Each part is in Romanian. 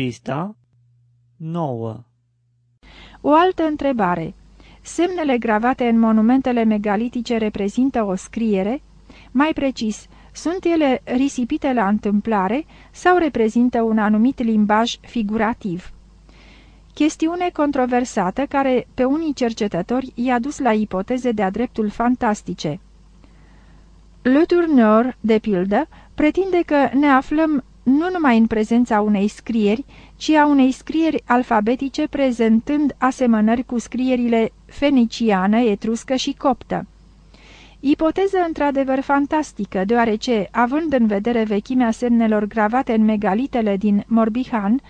Pista 9 O altă întrebare. Semnele gravate în monumentele megalitice reprezintă o scriere? Mai precis, sunt ele risipite la întâmplare sau reprezintă un anumit limbaj figurativ? Chestiune controversată care pe unii cercetători i-a dus la ipoteze de-a dreptul fantastice. Le Tourneur, de pildă, pretinde că ne aflăm nu numai în prezența unei scrieri, ci a unei scrieri alfabetice prezentând asemănări cu scrierile feniciană, etruscă și coptă. Ipoteză într-adevăr fantastică, deoarece, având în vedere vechimea semnelor gravate în megalitele din Morbihan,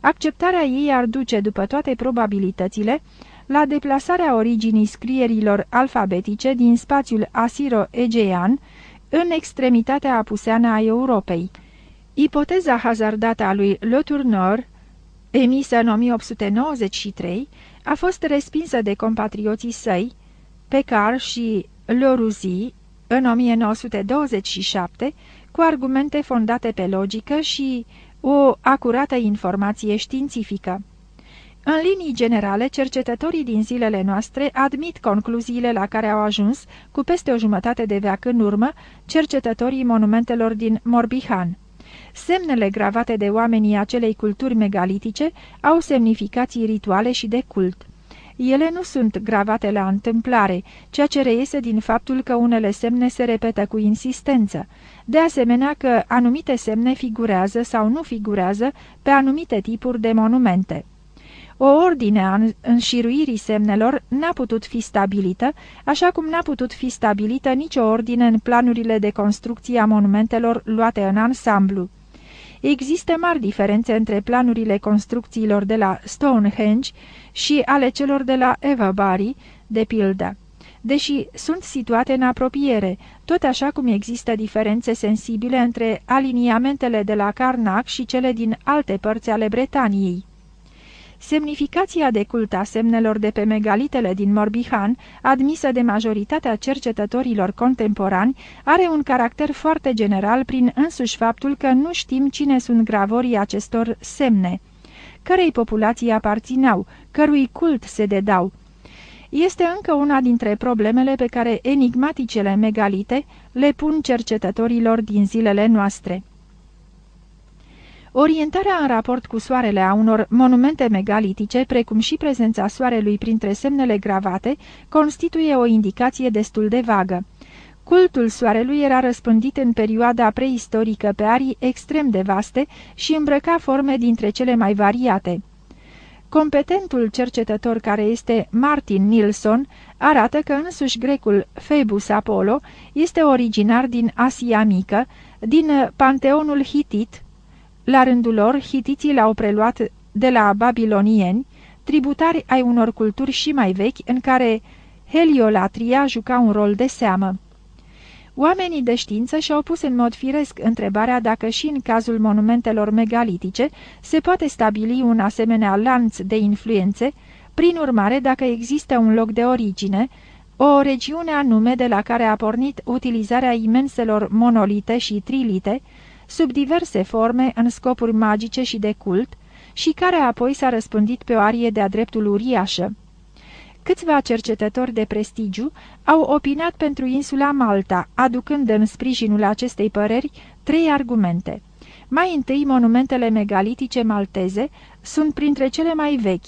acceptarea ei ar duce, după toate probabilitățile, la deplasarea originii scrierilor alfabetice din spațiul asiro-egean în extremitatea apuseană a Europei. Ipoteza hazardată a lui Le Tourneur, emisă în 1893, a fost respinsă de compatrioții săi, Pecar și Le Rouzy, în 1927, cu argumente fondate pe logică și o acurată informație științifică. În linii generale, cercetătorii din zilele noastre admit concluziile la care au ajuns cu peste o jumătate de veac în urmă cercetătorii monumentelor din Morbihan. Semnele gravate de oamenii acelei culturi megalitice au semnificații rituale și de cult. Ele nu sunt gravate la întâmplare, ceea ce reiese din faptul că unele semne se repetă cu insistență, de asemenea că anumite semne figurează sau nu figurează pe anumite tipuri de monumente. O ordine a înșiruirii semnelor n-a putut fi stabilită, așa cum n-a putut fi stabilită nicio ordine în planurile de construcție a monumentelor luate în ansamblu. Există mari diferențe între planurile construcțiilor de la Stonehenge și ale celor de la Everbury, de pildă. Deși sunt situate în apropiere, tot așa cum există diferențe sensibile între aliniamentele de la Carnac și cele din alte părți ale Bretaniei. Semnificația de cult a semnelor de pe megalitele din Morbihan, admisă de majoritatea cercetătorilor contemporani, are un caracter foarte general prin însuși faptul că nu știm cine sunt gravorii acestor semne, cărei populații aparțineau, cărui cult se dedau. Este încă una dintre problemele pe care enigmaticele megalite le pun cercetătorilor din zilele noastre. Orientarea în raport cu soarele a unor monumente megalitice, precum și prezența soarelui printre semnele gravate, constituie o indicație destul de vagă. Cultul soarelui era răspândit în perioada preistorică pe arii extrem de vaste și îmbrăca forme dintre cele mai variate. Competentul cercetător care este Martin Nilsson arată că însuși grecul Phoebus Apollo este originar din Asia Mică, din panteonul hitit, la rândul lor, hitiții l-au preluat de la babilonieni, tributari ai unor culturi și mai vechi, în care heliolatria juca un rol de seamă. Oamenii de știință și-au pus în mod firesc întrebarea dacă și în cazul monumentelor megalitice se poate stabili un asemenea lanț de influențe, prin urmare dacă există un loc de origine, o regiune anume de la care a pornit utilizarea imenselor monolite și trilite, sub diverse forme, în scopuri magice și de cult, și care apoi s-a răspândit pe o arie de-a dreptul uriașă. Câțiva cercetători de prestigiu au opinat pentru insula Malta, aducând în sprijinul acestei păreri trei argumente. Mai întâi, monumentele megalitice malteze sunt printre cele mai vechi.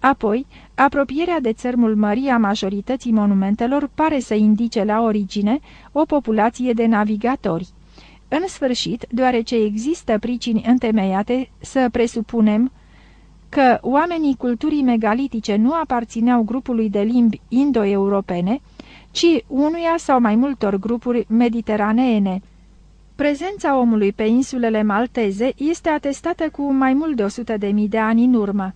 Apoi, apropierea de țărmul mării a majorității monumentelor pare să indice la origine o populație de navigatori. În sfârșit, deoarece există pricini întemeiate să presupunem că oamenii culturii megalitice nu aparțineau grupului de limbi indo-europene, ci unuia sau mai multor grupuri mediteraneene. Prezența omului pe insulele malteze este atestată cu mai mult de 100 de mii de ani în urmă.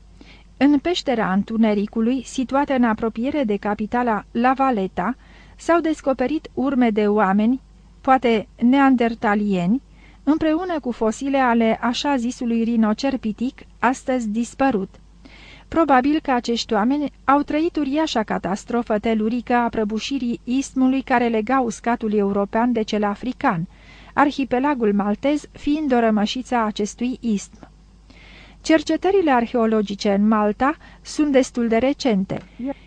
În peștera Întunericului, situată în apropiere de capitala La Valeta, s-au descoperit urme de oameni poate neandertalieni, împreună cu fosile ale așa zisului rinocer pitic, astăzi dispărut. Probabil că acești oameni au trăit uriașa catastrofă telurică a prăbușirii istmului care lega uscatul european de cel african, arhipelagul maltez fiind o rămășiță a acestui istm. Cercetările arheologice în Malta sunt destul de recente.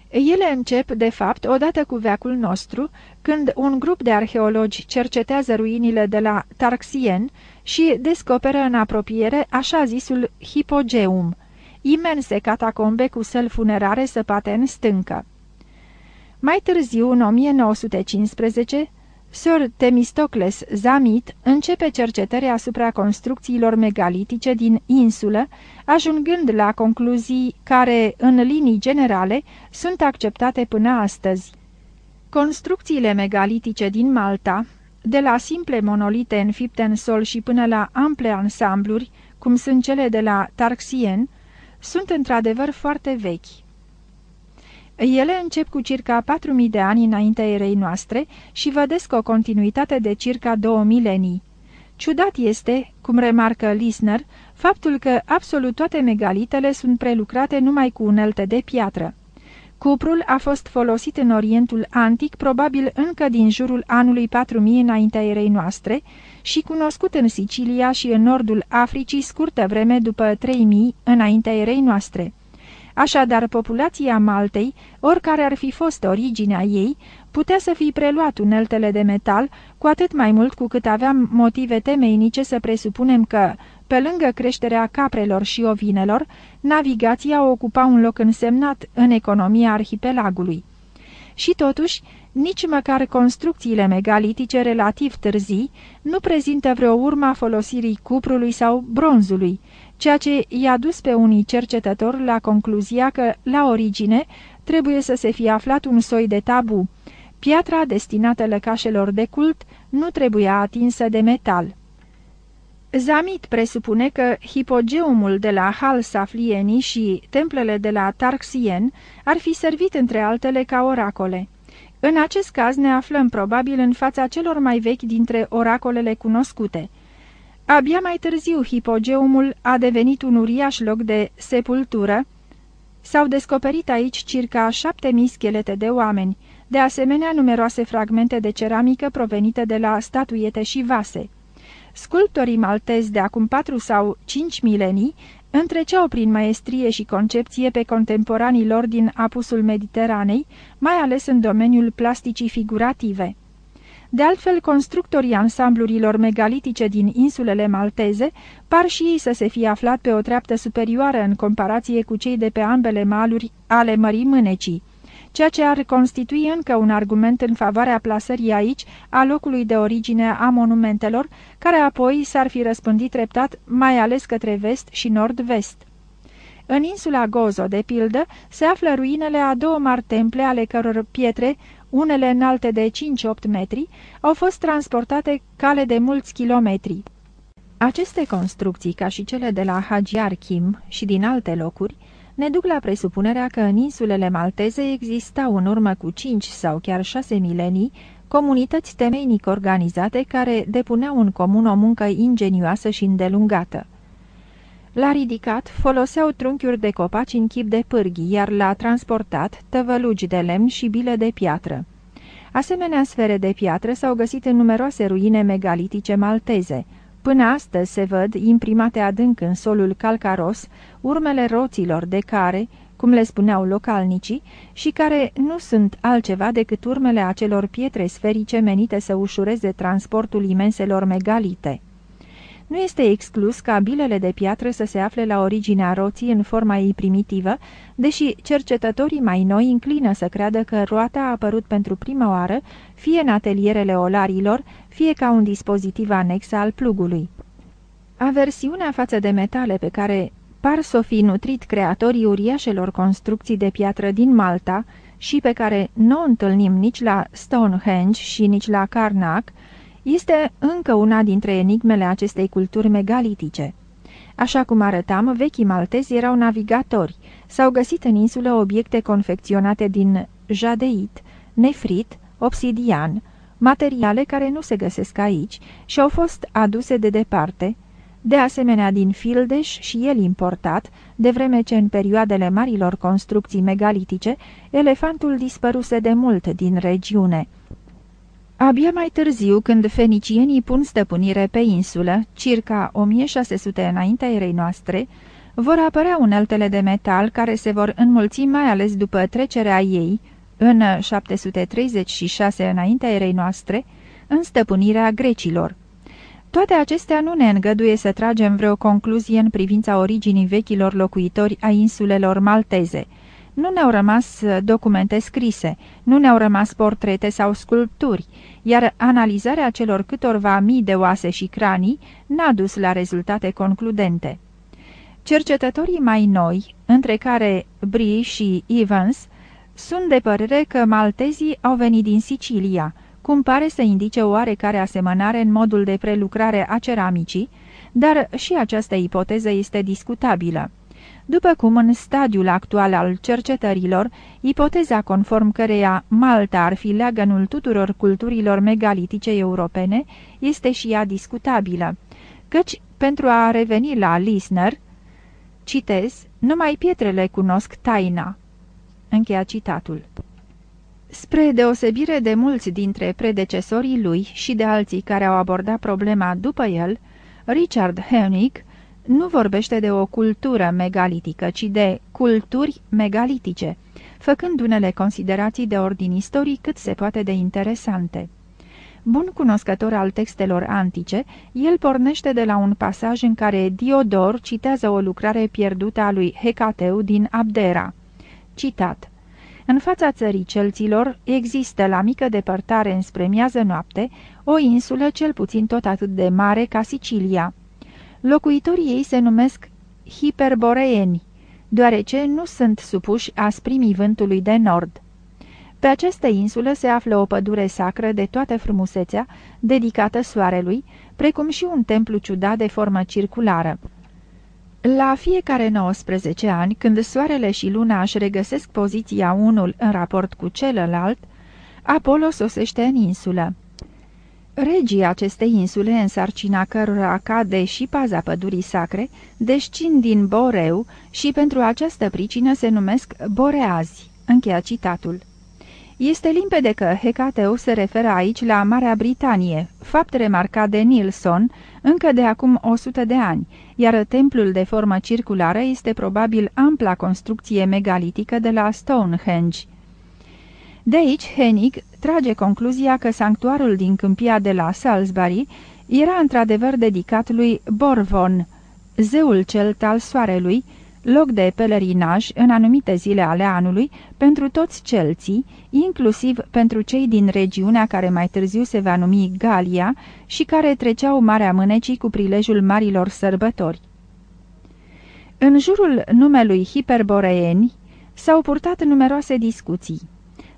Ele încep, de fapt, odată cu veacul nostru, când un grup de arheologi cercetează ruinile de la Tarxien și descoperă în apropiere așa zisul Hipogeum, imense catacombe cu săl funerare săpate în stâncă. Mai târziu, în 1915, Sir Temistocles Zamit începe cercetări asupra construcțiilor megalitice din insulă, ajungând la concluzii care, în linii generale, sunt acceptate până astăzi. Construcțiile megalitice din Malta, de la simple monolite înfipte în sol și până la ample ansambluri, cum sunt cele de la Tarxien, sunt într-adevăr foarte vechi. Ele încep cu circa 4.000 de ani înaintea erei noastre și vădesc o continuitate de circa două milenii. Ciudat este, cum remarcă Lisner, faptul că absolut toate megalitele sunt prelucrate numai cu unelte de piatră. Cuprul a fost folosit în Orientul Antic probabil încă din jurul anului 4000 înaintea erei noastre și cunoscut în Sicilia și în nordul Africii scurtă vreme după 3000 înaintea erei noastre. Așadar, populația Maltei, oricare ar fi fost originea ei, putea să fi preluat uneltele de metal, cu atât mai mult cu cât aveam motive temeinice să presupunem că, pe lângă creșterea caprelor și ovinelor, navigația ocupa un loc însemnat în economia arhipelagului. Și totuși, nici măcar construcțiile megalitice relativ târzii nu prezintă vreo urma folosirii cuprului sau bronzului, ceea ce i-a dus pe unii cercetători la concluzia că, la origine, trebuie să se fie aflat un soi de tabu. Piatra destinată lăcașelor de cult nu trebuia atinsă de metal. Zamit presupune că hipogeumul de la Hal Saflieni și templele de la Tarxien ar fi servit între altele ca oracole. În acest caz ne aflăm probabil în fața celor mai vechi dintre oracolele cunoscute – Abia mai târziu hipogeumul a devenit un uriaș loc de sepultură. S-au descoperit aici circa șapte mii schelete de oameni, de asemenea numeroase fragmente de ceramică provenite de la statuiete și vase. Sculptorii maltezi de acum patru sau cinci milenii întreceau prin maestrie și concepție pe contemporanii lor din apusul Mediteranei, mai ales în domeniul plasticii figurative. De altfel, constructorii ansamblurilor megalitice din insulele malteze par și ei să se fie aflat pe o treaptă superioară în comparație cu cei de pe ambele maluri ale Mării Mânecii, ceea ce ar constitui încă un argument în favoarea plasării aici a locului de origine a monumentelor, care apoi s-ar fi răspândit treptat mai ales către vest și nord-vest. În insula Gozo, de pildă, se află ruinele a două mari temple ale căror pietre unele înalte de 5-8 metri, au fost transportate cale de mulți kilometri. Aceste construcții, ca și cele de la Hagiar Kim și din alte locuri, ne duc la presupunerea că în insulele malteze existau în urmă cu 5 sau chiar 6 milenii comunități temeinic organizate care depuneau în comun o muncă ingenioasă și îndelungată. La ridicat foloseau trunchiuri de copaci în chip de pârghi, iar la transportat tăvălugi de lemn și bile de piatră. Asemenea sfere de piatră s-au găsit în numeroase ruine megalitice malteze. Până astăzi se văd, imprimate adânc în solul calcaros, urmele roților de care, cum le spuneau localnicii, și care nu sunt altceva decât urmele acelor pietre sferice menite să ușureze transportul imenselor megalite. Nu este exclus ca bilele de piatră să se afle la originea roții în forma ei primitivă, deși cercetătorii mai noi înclină să creadă că roata a apărut pentru prima oară, fie în atelierele olarilor, fie ca un dispozitiv anex al plugului. Aversiunea față de metale pe care par să fi nutrit creatorii uriașelor construcții de piatră din Malta și pe care nu o întâlnim nici la Stonehenge și nici la Karnak, este încă una dintre enigmele acestei culturi megalitice. Așa cum arătam, vechii maltezi erau navigatori. S-au găsit în insulă obiecte confecționate din jadeit, nefrit, obsidian, materiale care nu se găsesc aici și au fost aduse de departe, de asemenea din Fildeș și el importat, de vreme ce în perioadele marilor construcții megalitice, elefantul dispăruse de mult din regiune. Abia mai târziu, când fenicienii pun stăpânire pe insulă, circa 1600 înaintea erei noastre, vor apărea uneltele de metal care se vor înmulți mai ales după trecerea ei, în 736 înaintea erei noastre, în stăpânirea grecilor. Toate acestea nu ne îngăduie să tragem vreo concluzie în privința originii vechilor locuitori a insulelor malteze. Nu ne-au rămas documente scrise, nu ne-au rămas portrete sau sculpturi, iar analizarea celor câtorva mii de oase și cranii n-a dus la rezultate concludente. Cercetătorii mai noi, între care Brie și Evans, sunt de părere că maltezii au venit din Sicilia, cum pare să indice o oarecare asemănare în modul de prelucrare a ceramicii, dar și această ipoteză este discutabilă. După cum în stadiul actual al cercetărilor, ipoteza conform căreia Malta ar fi leagănul tuturor culturilor megalitice europene este și ea discutabilă, căci, pentru a reveni la Lisner, citez, numai pietrele cunosc taina. Încheia citatul. Spre deosebire de mulți dintre predecesorii lui și de alții care au abordat problema după el, Richard Hennig nu vorbește de o cultură megalitică, ci de culturi megalitice, făcând unele considerații de ordin istoric cât se poate de interesante. Bun cunoscător al textelor antice, el pornește de la un pasaj în care Diodor citează o lucrare pierdută a lui Hecateu din Abdera. Citat în fața țării celților există la mică depărtare înspre miază noapte o insulă cel puțin tot atât de mare ca Sicilia. Locuitorii ei se numesc hiperboreeni, deoarece nu sunt supuși asprimii vântului de nord. Pe această insulă se află o pădure sacră de toată frumusețea, dedicată soarelui, precum și un templu ciudat de formă circulară. La fiecare 19 ani, când soarele și luna își regăsesc poziția unul în raport cu celălalt, Apollo sosește în insulă. Regii acestei insule, în sarcina cărora cade și paza pădurii sacre, descin din Boreu și pentru această pricină se numesc Boreazi. Încheia citatul. Este limpede că Hecateu se referă aici la Marea Britanie, fapt remarcat de Nilsson încă de acum 100 de ani, iar templul de formă circulară este probabil ampla construcție megalitică de la Stonehenge. De aici, Hennig trage concluzia că sanctuarul din câmpia de la Salisbury era într-adevăr dedicat lui Borvon, zeul celt al soarelui, loc de pelerinaj în anumite zile ale anului pentru toți celții, inclusiv pentru cei din regiunea care mai târziu se va numi Galia și care treceau Marea Mânecii cu prilejul marilor sărbători. În jurul numelui Hiperboreeni s-au purtat numeroase discuții.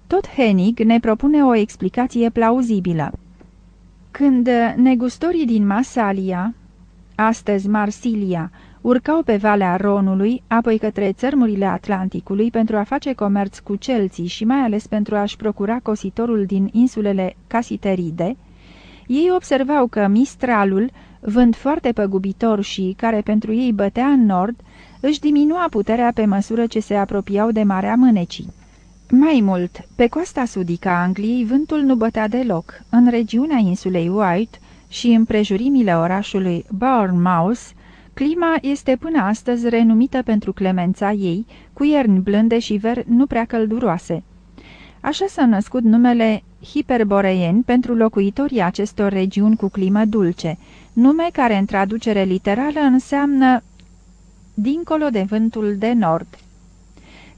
Tot Henig ne propune o explicație plauzibilă. Când negustorii din Masalia, astăzi Marsilia, urcau pe valea Ronului, apoi către țărmurile Atlanticului pentru a face comerț cu celții și mai ales pentru a-și procura cositorul din insulele Casiteride, ei observau că Mistralul, vânt foarte păgubitor și care pentru ei bătea în nord, își diminua puterea pe măsură ce se apropiau de Marea Mânecii. Mai mult, pe coasta sudică a Angliei vântul nu bătea deloc. În regiunea insulei White și în prejurimile orașului Bournemouth, Clima este până astăzi renumită pentru clemența ei, cu ierni blânde și veri nu prea călduroase. Așa s-a născut numele hiperboreeni pentru locuitorii acestor regiuni cu climă dulce, nume care în traducere literală înseamnă dincolo de vântul de nord.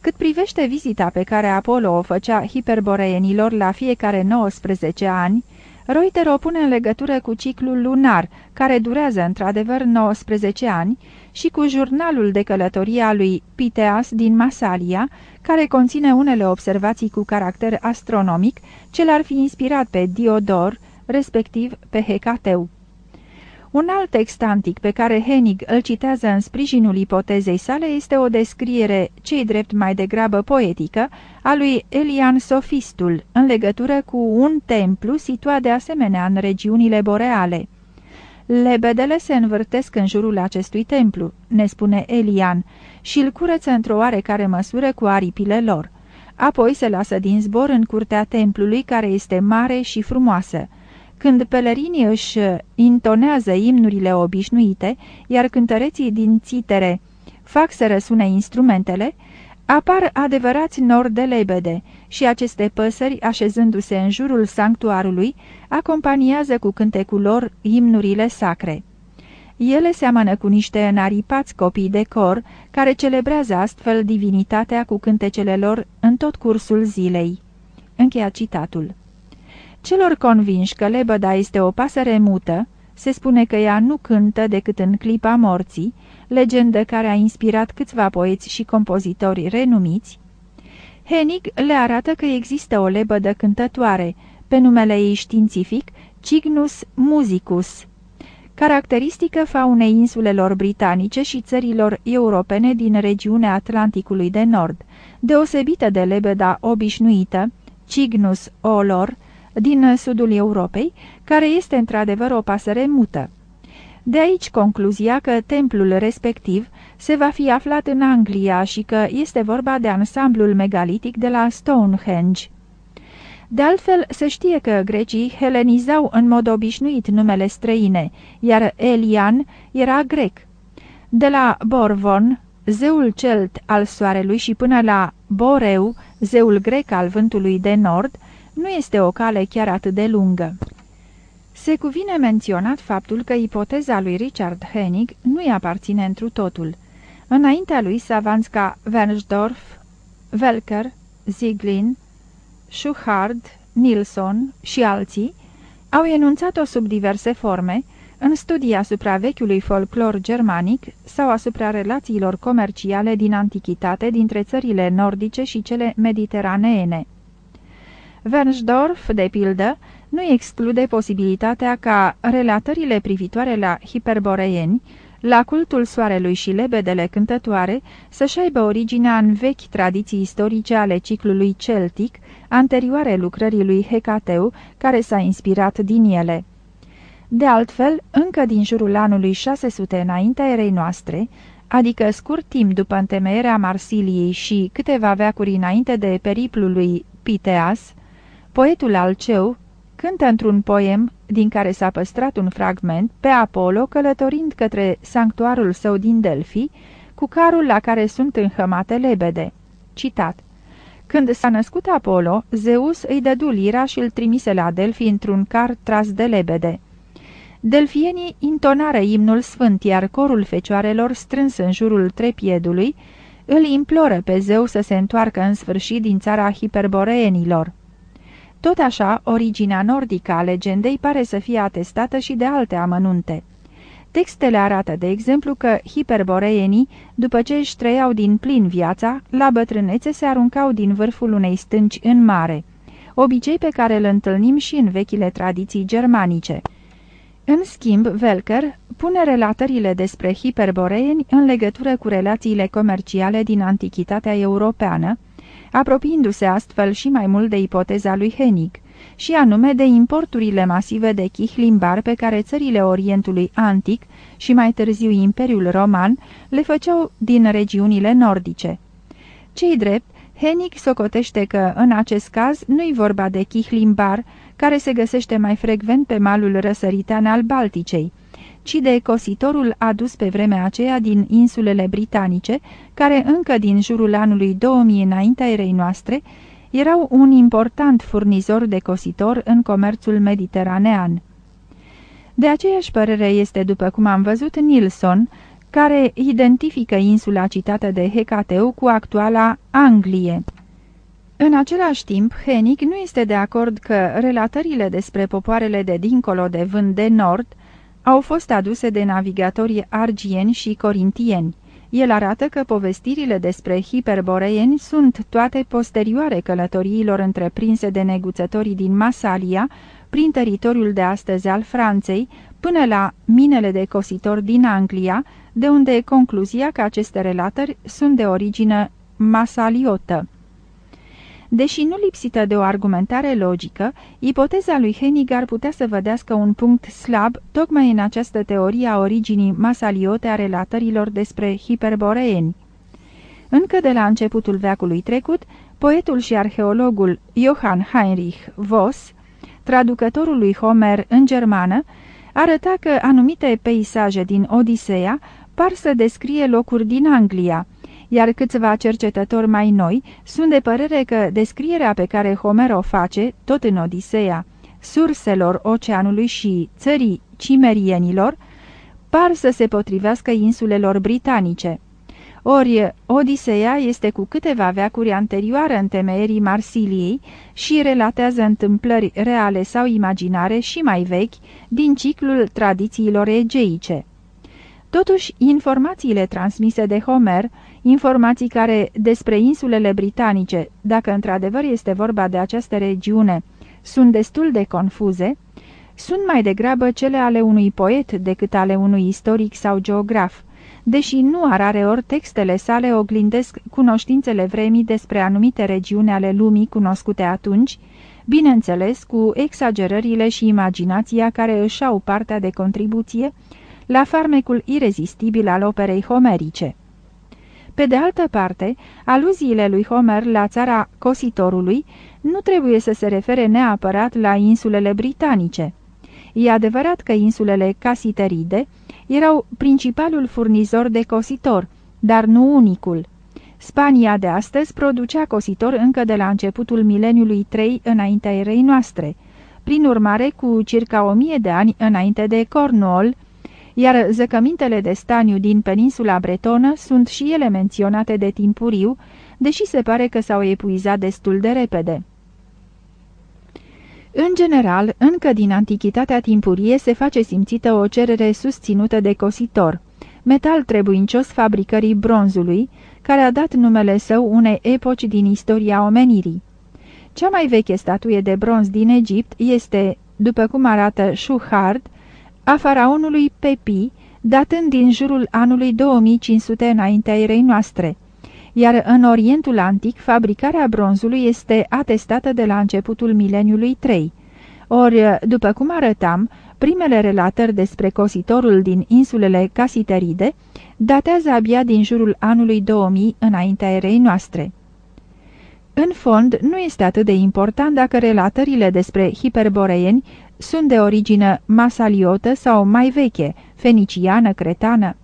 Cât privește vizita pe care Apollo o făcea hiperboreenilor la fiecare 19 ani, Reuter o pune în legătură cu ciclul lunar, care durează într-adevăr 19 ani, și cu jurnalul de călătorie a lui Piteas din Masalia, care conține unele observații cu caracter astronomic, ce l-ar fi inspirat pe Diodor, respectiv pe Hecateu. Un alt text antic pe care Henig îl citează în sprijinul ipotezei sale este o descriere, cei drept mai degrabă poetică, a lui Elian Sofistul, în legătură cu un templu situat de asemenea în regiunile boreale. Lebedele se învârtesc în jurul acestui templu, ne spune Elian, și îl curăță într-o oarecare măsură cu aripile lor. Apoi se lasă din zbor în curtea templului, care este mare și frumoasă. Când pelerinii își intonează imnurile obișnuite, iar cântăreții din țitere fac să răsune instrumentele, apar adevărați nori de lebede și aceste păsări, așezându-se în jurul sanctuarului, acompaniază cu cântecul lor imnurile sacre. Ele seamănă cu niște înaripați copii de cor, care celebrează astfel divinitatea cu cântecele lor în tot cursul zilei. Încheia citatul. Celor convinși că lebăda este o pasăre mută, se spune că ea nu cântă decât în clipa morții, legendă care a inspirat câțiva poeți și compozitori renumiți, Henig le arată că există o lebădă cântătoare, pe numele ei științific Cygnus musicus, caracteristică faunei insulelor britanice și țărilor europene din regiunea Atlanticului de Nord, deosebită de lebeda obișnuită, Cygnus olor, din sudul Europei, care este într-adevăr o pasăre mută. De aici concluzia că templul respectiv se va fi aflat în Anglia și că este vorba de ansamblul megalitic de la Stonehenge. De altfel, se știe că grecii helenizau în mod obișnuit numele străine, iar Elian era grec. De la Borvon, zeul celt al soarelui și până la Boreu, zeul grec al vântului de nord, nu este o cale chiar atât de lungă. Se cuvine menționat faptul că ipoteza lui Richard Hennig nu-i aparține întru totul. Înaintea lui savanți ca Wernsdorf, Welker, Ziglin, Schuchard, Nilsson și alții au enunțat-o sub diverse forme, în studii asupra vechiului folclor germanic sau asupra relațiilor comerciale din antichitate dintre țările nordice și cele mediteraneene. Wernsdorf, de pildă, nu exclude posibilitatea ca relatările privitoare la hiperboreeni, la cultul soarelui și lebedele cântătoare să-și aibă originea în vechi tradiții istorice ale ciclului celtic, anterioare lucrării lui Hecateu, care s-a inspirat din ele. De altfel, încă din jurul anului 600 înaintea erei noastre, adică scurt timp după întemeierea Marsiliei și câteva veacuri înainte de periplul lui Piteas, poetul Alceu cântă într-un poem, din care s-a păstrat un fragment, pe Apollo călătorind către sanctuarul său din Delphi, cu carul la care sunt înhămate lebede. Citat Când s-a născut Apollo, Zeus îi dădu lira și îl trimise la Delphi într-un car tras de lebede. Delfienii intonară imnul sfânt, iar corul fecioarelor, strâns în jurul trepiedului, îl imploră pe zeu să se întoarcă în sfârșit din țara hiperboreenilor. Tot așa, originea nordică a legendei pare să fie atestată și de alte amănunte. Textele arată, de exemplu, că hiperboreenii, după ce își trăiau din plin viața, la bătrânețe se aruncau din vârful unei stânci în mare, obicei pe care îl întâlnim și în vechile tradiții germanice. În schimb, Velker pune relatările despre hiperboreeni în legătură cu relațiile comerciale din antichitatea europeană, apropiindu-se astfel și mai mult de ipoteza lui Hennig, și anume de importurile masive de chih limbar pe care țările Orientului Antic și mai târziu Imperiul Roman le făceau din regiunile nordice. Cei drept, Hennig socotește că, în acest caz, nu-i vorba de chih limbar, care se găsește mai frecvent pe malul răsăritean al Balticei, ci de cositorul adus pe vremea aceea din insulele britanice, care încă din jurul anului 2000 înaintea erei noastre, erau un important furnizor de cositor în comerțul mediteranean. De aceeași părere este, după cum am văzut, Nilsson, care identifică insula citată de Hecateu cu actuala Anglie. În același timp, Hennig nu este de acord că relatările despre popoarele de dincolo de vânt de nord au fost aduse de navigatorii argieni și corintieni. El arată că povestirile despre hiperboreieni sunt toate posterioare călătoriilor întreprinse de neguțătorii din Masalia, prin teritoriul de astăzi al Franței, până la minele de cositor din Anglia, de unde e concluzia că aceste relatări sunt de origine masaliotă. Deși nu lipsită de o argumentare logică, ipoteza lui Hennig ar putea să vădească un punct slab tocmai în această teorie a originii masaliote a relatărilor despre hiperboreeni. Încă de la începutul veacului trecut, poetul și arheologul Johann Heinrich Voss, traducătorul lui Homer în germană, arăta că anumite peisaje din Odiseea par să descrie locuri din Anglia, iar câțiva cercetători mai noi sunt de părere că descrierea pe care Homer o face, tot în Odiseea, surselor oceanului și țării cimerienilor, par să se potrivească insulelor britanice. Ori Odiseea este cu câteva veacuri anterioară întemeierii Marsiliei și relatează întâmplări reale sau imaginare și mai vechi din ciclul tradițiilor egeice. Totuși, informațiile transmise de Homer, informații care despre insulele britanice, dacă într-adevăr este vorba de această regiune, sunt destul de confuze, sunt mai degrabă cele ale unui poet decât ale unui istoric sau geograf, deși nu ori textele sale oglindesc cunoștințele vremii despre anumite regiuni ale lumii cunoscute atunci, bineînțeles cu exagerările și imaginația care își au partea de contribuție la farmecul irezistibil al operei homerice. Pe de altă parte, aluziile lui Homer la țara cositorului nu trebuie să se refere neapărat la insulele britanice. E adevărat că insulele Casiteride erau principalul furnizor de cositor, dar nu unicul. Spania de astăzi producea cositor încă de la începutul mileniului 3 înaintea erei noastre, prin urmare cu circa o mie de ani înainte de Cornwall, iar zăcămintele de staniu din peninsula bretonă sunt și ele menționate de timpuriu, deși se pare că s-au epuizat destul de repede. În general, încă din antichitatea timpurie se face simțită o cerere susținută de cositor, metal trebuincios fabricării bronzului, care a dat numele său unei epoci din istoria omenirii. Cea mai veche statuie de bronz din Egipt este, după cum arată Shuhard, a faraonului Pepi, datând din jurul anului 2500 înaintea erei noastre, iar în Orientul Antic fabricarea bronzului este atestată de la începutul mileniului 3. Ori, după cum arătam, primele relatări despre cositorul din insulele Casiteride datează abia din jurul anului 2000 înaintea erei noastre. În fond, nu este atât de important dacă relatările despre hiperboreeni sunt de origine masaliotă sau mai veche, feniciană, cretană.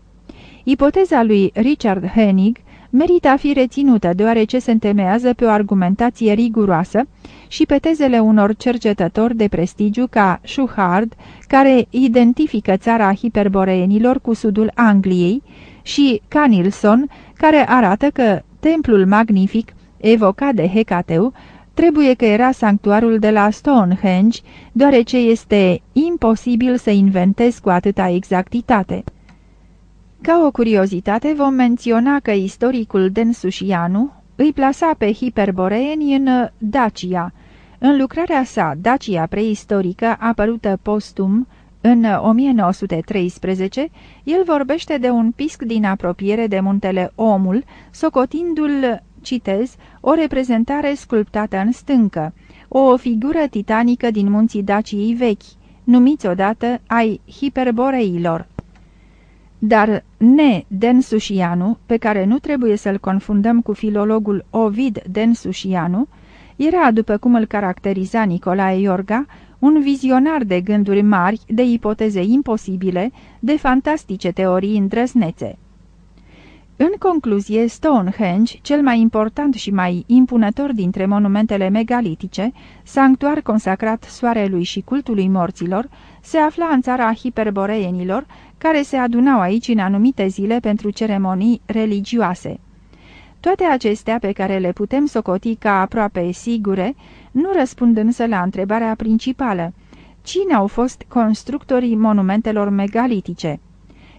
Ipoteza lui Richard Hennig merită a fi reținută deoarece se întemeiază pe o argumentație riguroasă și pe tezele unor cercetători de prestigiu ca Schuhard, care identifică țara hiperboreenilor cu sudul Angliei, și Canilson, care arată că templul magnific evocat de Hecateu trebuie că era sanctuarul de la Stonehenge, deoarece este imposibil să inventezi cu atâta exactitate. Ca o curiozitate vom menționa că istoricul Densușianu îi plasa pe hiperboreeni în Dacia. În lucrarea sa Dacia preistorică, apărută postum în 1913, el vorbește de un pisc din apropiere de muntele Omul, socotindu-l, citez, o reprezentare sculptată în stâncă, o figură titanică din munții Daciei vechi, numiți odată ai hiperboreilor. Dar ne Densușianu, pe care nu trebuie să-l confundăm cu filologul Ovid Densușianu, era, după cum îl caracteriza Nicolae Iorga, un vizionar de gânduri mari, de ipoteze imposibile, de fantastice teorii îndrăznețe. În concluzie, Stonehenge, cel mai important și mai impunător dintre monumentele megalitice, sanctuar consacrat soarelui și cultului morților, se afla în țara hiperboreenilor, care se adunau aici în anumite zile pentru ceremonii religioase. Toate acestea pe care le putem socoti ca aproape sigure, nu răspund însă la întrebarea principală. Cine au fost constructorii monumentelor megalitice?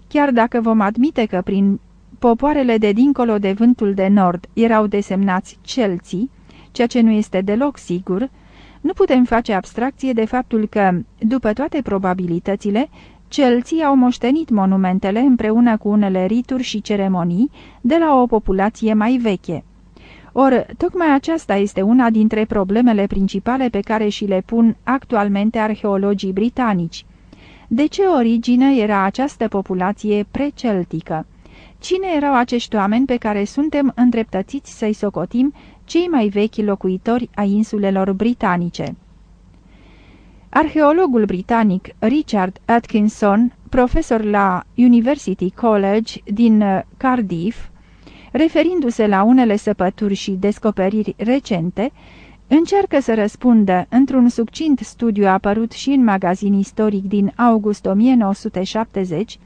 Chiar dacă vom admite că prin popoarele de dincolo de vântul de nord erau desemnați celții, ceea ce nu este deloc sigur, nu putem face abstracție de faptul că, după toate probabilitățile, celții au moștenit monumentele împreună cu unele rituri și ceremonii de la o populație mai veche. Or, tocmai aceasta este una dintre problemele principale pe care și le pun actualmente arheologii britanici. De ce origine era această populație preceltică? Cine erau acești oameni pe care suntem îndreptățiți să-i socotim cei mai vechi locuitori a insulelor britanice? Arheologul britanic Richard Atkinson, profesor la University College din uh, Cardiff, referindu-se la unele săpături și descoperiri recente, încearcă să răspundă într-un succint studiu apărut și în magazin istoric din august 1970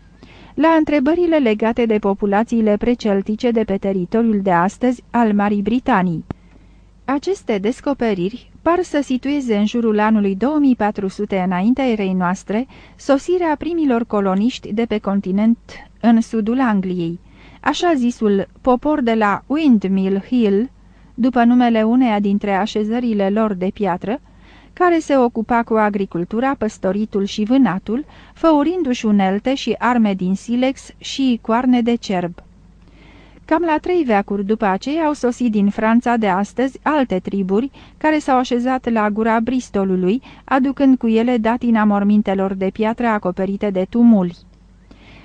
la întrebările legate de populațiile preceltice de pe teritoriul de astăzi al Marii Britanii. Aceste descoperiri par să situeze în jurul anului 2400 înaintea erei noastre sosirea primilor coloniști de pe continent în sudul Angliei, așa zisul popor de la Windmill Hill, după numele uneia dintre așezările lor de piatră, care se ocupa cu agricultura, păstoritul și vânatul, făurindu-și unelte și arme din silex și coarne de cerb. Cam la trei veacuri după aceea au sosit din Franța de astăzi alte triburi care s-au așezat la gura Bristolului, aducând cu ele datina mormintelor de piatră acoperite de tumuli.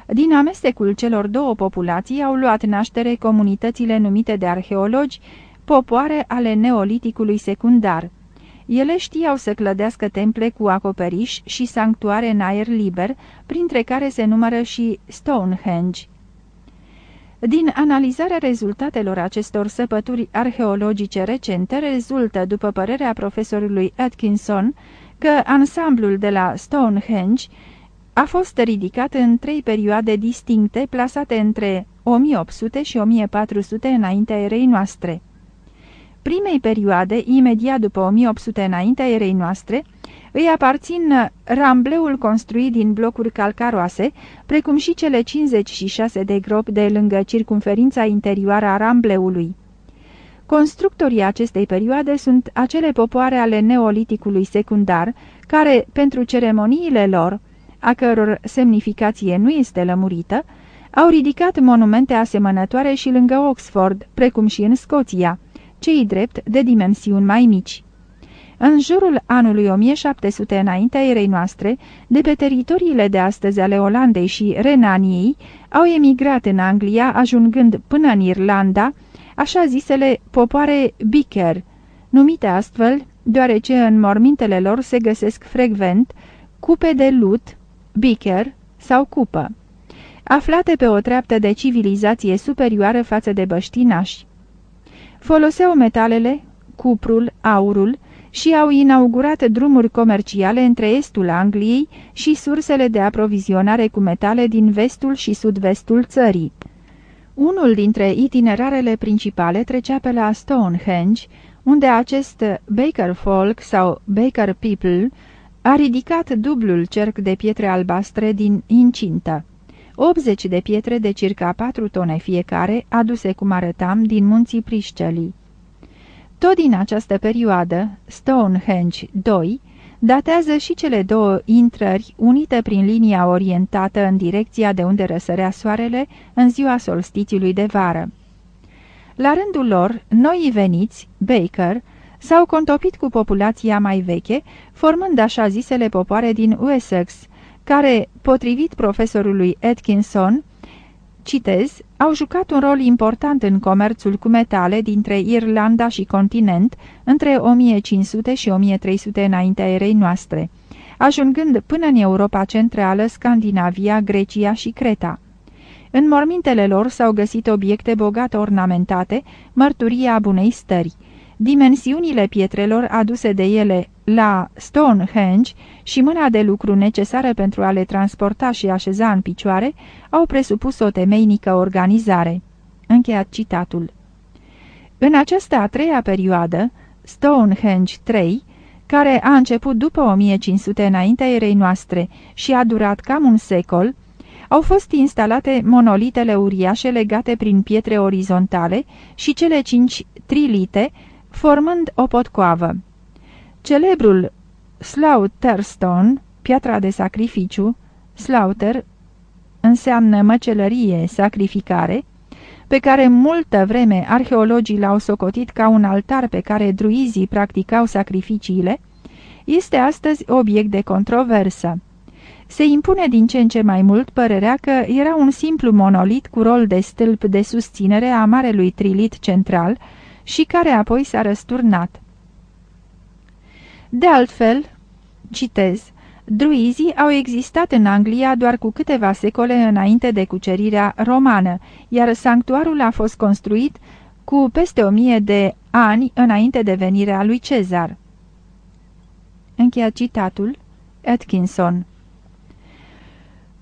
Din amestecul celor două populații au luat naștere comunitățile numite de arheologi popoare ale neoliticului secundar. Ele știau să clădească temple cu acoperiș și sanctuare în aer liber, printre care se numără și Stonehenge. Din analizarea rezultatelor acestor săpături arheologice recente rezultă, după părerea profesorului Atkinson, că ansamblul de la Stonehenge a fost ridicat în trei perioade distincte plasate între 1800 și 1400 înaintea erei noastre. Primei perioade, imediat după 1800 înaintea erei noastre, îi aparțin rambleul construit din blocuri calcaroase, precum și cele 56 de gropi de lângă circumferința interioară a rambleului. Constructorii acestei perioade sunt acele popoare ale neoliticului secundar, care, pentru ceremoniile lor, a căror semnificație nu este lămurită, au ridicat monumente asemănătoare și lângă Oxford, precum și în Scoția, cei drept de dimensiuni mai mici. În jurul anului 1700 înaintea erei noastre, de pe teritoriile de astăzi ale Olandei și Renaniei, au emigrat în Anglia, ajungând până în Irlanda, așa zisele popoare Bicker, numite astfel deoarece în mormintele lor se găsesc frecvent cupe de lut, bicker sau cupă, aflate pe o treaptă de civilizație superioară față de băștinași. Foloseau metalele, cuprul, aurul, și au inaugurat drumuri comerciale între estul Angliei și sursele de aprovizionare cu metale din vestul și sud-vestul țării. Unul dintre itinerarele principale trecea pe la Stonehenge, unde acest Baker Folk sau Baker People a ridicat dublul cerc de pietre albastre din incintă. 80 de pietre de circa 4 tone fiecare, aduse cum arătam din munții Prișcelii. Tot din această perioadă, Stonehenge 2 datează și cele două intrări unite prin linia orientată în direcția de unde răsărea soarele în ziua solstițiului de vară. La rândul lor, noi veniți, Baker, s-au contopit cu populația mai veche, formând așa zisele popoare din Wessex, care, potrivit profesorului Atkinson, citez, au jucat un rol important în comerțul cu metale dintre Irlanda și continent între 1500 și 1300 înaintea erei noastre, ajungând până în Europa Centrală, Scandinavia, Grecia și Creta. În mormintele lor s-au găsit obiecte bogat ornamentate, mărturia bunei stări. Dimensiunile pietrelor aduse de ele la Stonehenge și mâna de lucru necesară pentru a le transporta și așeza în picioare au presupus o temeinică organizare. Încheiat citatul. În această a treia perioadă, Stonehenge 3, care a început după 1500 înaintea erei noastre și a durat cam un secol, au fost instalate monolitele uriașe legate prin pietre orizontale și cele cinci trilite, formând o potcoavă. Celebrul Slaughterstone, piatra de sacrificiu, slaughter înseamnă măcelărie, sacrificare, pe care multă vreme arheologii l-au socotit ca un altar pe care druizii practicau sacrificiile, este astăzi obiect de controversă. Se impune din ce în ce mai mult părerea că era un simplu monolit cu rol de stâlp de susținere a marelui trilit central și care apoi s-a răsturnat. De altfel, citez, Druizii au existat în Anglia doar cu câteva secole înainte de cucerirea romană, iar sanctuarul a fost construit cu peste o mie de ani înainte de venirea lui Cezar. Încheia citatul Atkinson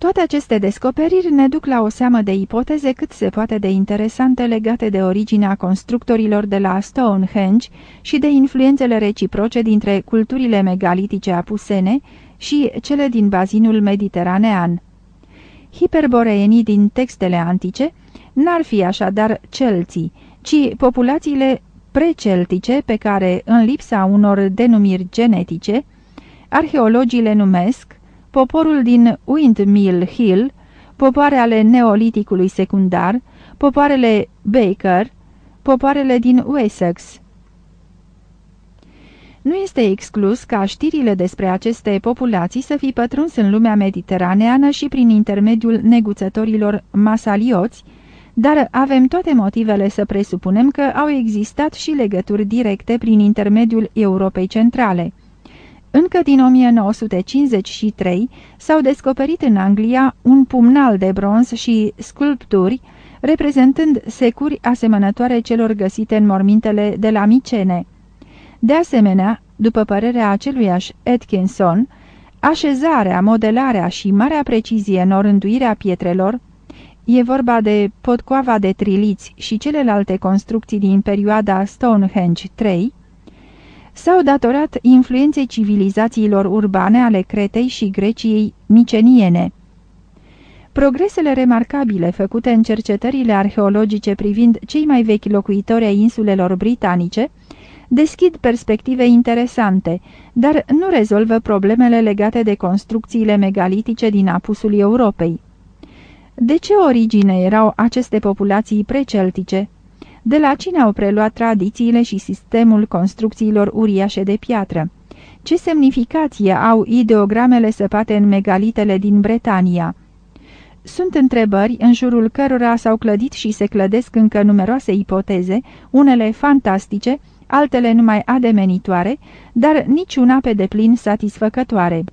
toate aceste descoperiri ne duc la o seamă de ipoteze cât se poate de interesante legate de originea constructorilor de la Stonehenge și de influențele reciproce dintre culturile megalitice apusene și cele din bazinul mediteranean. Hiperboreenii din textele antice n-ar fi așadar celții, ci populațiile preceltice pe care, în lipsa unor denumiri genetice, arheologii le numesc poporul din Windmill Hill, popoare ale neoliticului secundar, popoarele Baker, popoarele din Wessex. Nu este exclus ca știrile despre aceste populații să fi pătruns în lumea mediteraneană și prin intermediul neguțătorilor masalioți, dar avem toate motivele să presupunem că au existat și legături directe prin intermediul Europei Centrale. Încă din 1953 s-au descoperit în Anglia un pumnal de bronz și sculpturi reprezentând securi asemănătoare celor găsite în mormintele de la Micene. De asemenea, după părerea aceluiași Atkinson, așezarea, modelarea și marea precizie în orânduirea pietrelor, e vorba de potcoava de triliți și celelalte construcții din perioada Stonehenge 3, s-au datorat influenței civilizațiilor urbane ale Cretei și Greciei miceniene. Progresele remarcabile făcute în cercetările arheologice privind cei mai vechi locuitori ai insulelor britanice deschid perspective interesante, dar nu rezolvă problemele legate de construcțiile megalitice din apusul Europei. De ce origine erau aceste populații preceltice? De la cine au preluat tradițiile și sistemul construcțiilor uriașe de piatră. Ce semnificație au ideogramele săpate în megalitele din Bretania? Sunt întrebări în jurul cărora s-au clădit și se clădesc încă numeroase ipoteze, unele fantastice, altele numai ademenitoare, dar niciuna pe deplin satisfăcătoare.